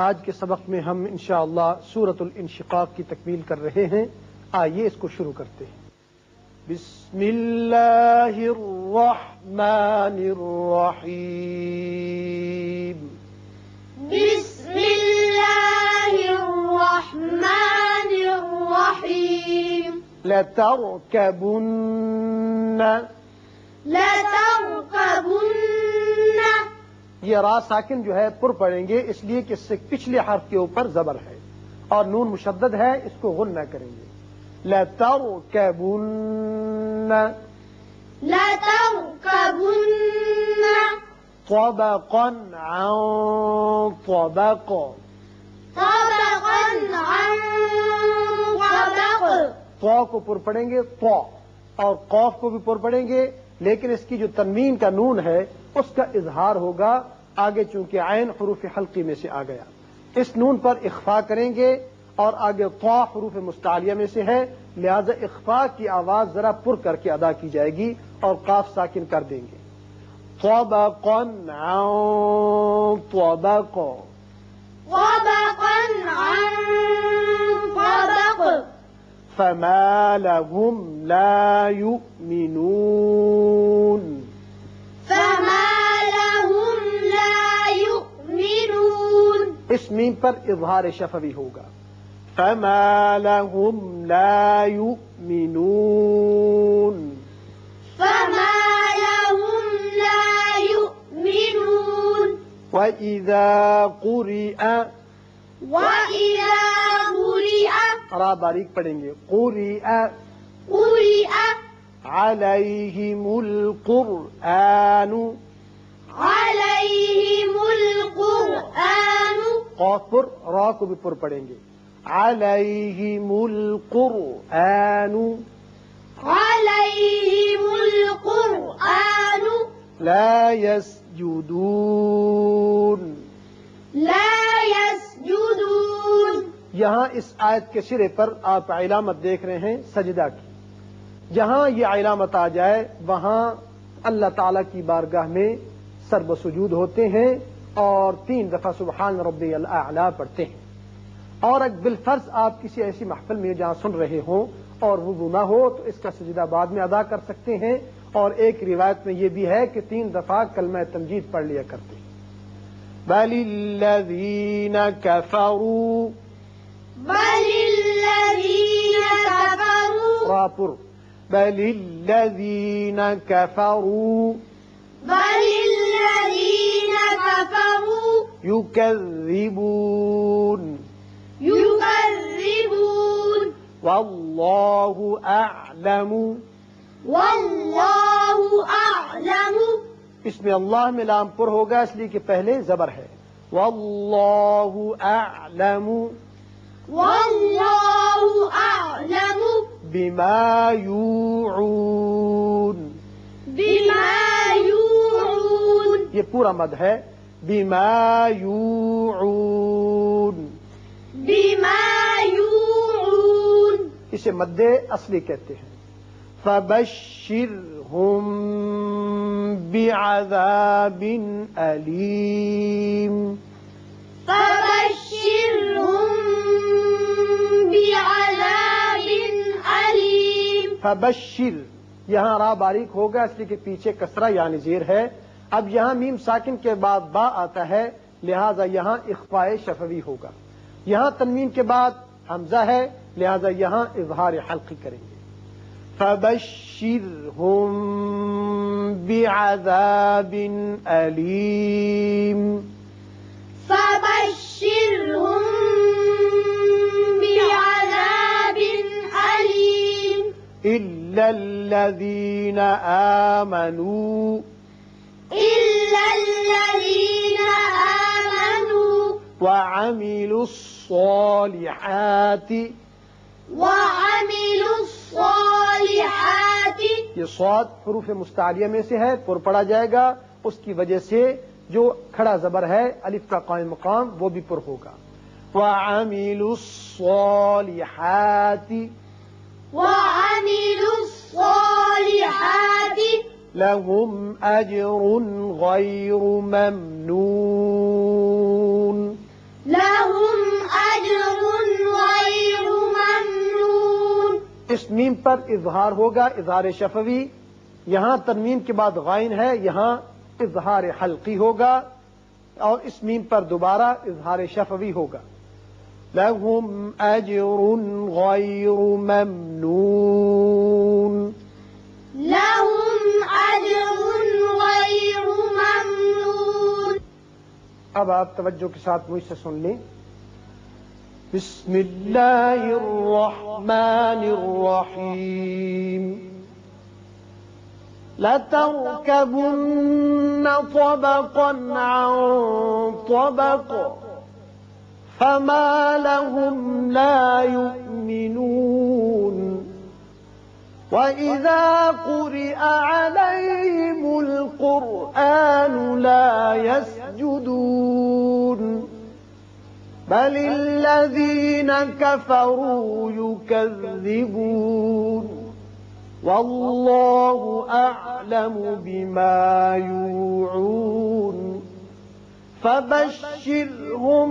آج کے سبق میں ہم انشاءاللہ سورت الانشقاق کی تکمیل کر رہے ہیں۔ آئیے اس کو شروع کرتے ہیں۔ بسم اللہ الرحمن الرحیم۔ بسم الله الرحمن الرحيم لترکبن۔ لتركبن یہ را ساکن جو ہے پر پڑیں گے اس لیے کہ اس سے پچھلے حرف کے اوپر زبر ہے اور نون مشدد ہے اس کو غن نہ کریں گے۔ لتركبن طبقا عن طبق۔ طبقا عن طبق۔ تو کو پر پڑیں گے تو اور قوف کو بھی پر پڑیں گے۔ لیکن اس کی جو تنوین کا نون ہے، اس کا اظہار ہوگا آگے چونکہ عین حروف حلقی میں سے آ گیا۔ اس نون پر اخفا کریں گے اور آگے تو حروف مستعلیہ میں سے ہے۔ لہذا اخفا کی آواز ذرا پر کر کے ادا کی جائے گی اور قاف ساکن کر دیں گے۔ طبقا عن طبق عن طبق۔ فما لهم لا يؤمنون. فما لهم لا يؤمنون. اس میم پر اظہار شفوی ہوگا. فما لهم لا يؤمنون. فما لهم لا يؤمنون. وإذا قرئ قرئ را باریک پڑھیں گے۔ عليهم القرآن عليهم القرآن پر را کو بھی پر پڑھیں گے۔ عليهم القرآن عليهم القرآن لا يسجدون۔ لا یہاں اس آیت کے سرے پر آپ علامت دیکھ رہے ہیں سجدہ کی۔ جہاں یہ علامت آ جائے، وہاں اللہ تعالی کی بارگاہ میں سرب سجود ہوتے ہیں اور تین دفعہ سبحان ربی اللہ پڑھتے ہیں۔ اور اگر بالفرض آپ کسی ایسی محفل میں جہاں سن رہے ہوں اور وہ نہ ہو، تو اس کا سجدہ بعد میں ادا کر سکتے ہیں۔ اور ایک روایت میں یہ بھی ہے کہ تین دفعہ کلمہ تمجید پڑھ لیا کرتے ہیں۔ بل الذين كفروا. بل الذين كفروا. يكذبون. يكذبون. والله أعلم. والله أعلم. اس میں اللہ میں لام پر ہوگا اس لیے کہ پہلے زبر ہے. واللہ اعلم والله أعلم بما یوعون. بما يوعون یہ پورا مد ہے. بما یوعون. بما يوعون اسے مد اصلی کہتے ہیں. فبشرهم بعذاب علیم. فبشرهم بعذاب أليم فبشر یہاں را باریک ہوگا اس لیے کہ پیچھے کسرہ یعنی زیر ہے۔ اب یہاں میم ساکن کے بعد با آتا ہے لہذا یہاں اخفاء شفوی ہوگا۔ یہاں تنوین کے بعد حمزہ ہے لہذا یہاں اظہار حلقی کریں گے۔ فبشرهم بعذاب علیم فبشرهم إلا الذين آمنوا. إلا الذين آمنوا. وعملوا الصالحات. وعملوا الصالحات. یہ صاد حروف مستعلیہ میں سے ہے پر پڑا جائے گا اس کی وجہ سے جو کھڑا زبر ہے الف کا قائم مقام وہ بھی پر ہوگا. وعملوا الصالحات. وعملوا الصالحات. لهم أجر غير ممنون. لهم أجر غير ممنون. اس میم پر اظہار ہوگا اظہار شفوی. یہاں ترمیم کے بعد غائن ہے یہاں اظہار حلقی ہوگا اور اس میم پر دوبارہ اظہار شفوی ہوگا۔ لهم اجر غیر ممنون لهم أجر غير ممنون اب آپ توجہ کے ساتھ مجھ سے سن لیں۔ بسم اللہ الرحمن الرحیم۔ لتركبن طبقا عن طبق۔ فما لهم لا يؤمنون وإذا قرئ عليهم القرآن لا يسجدون بل الذين كفروا يكذبون والله أعلم بما يوعون فبشرهم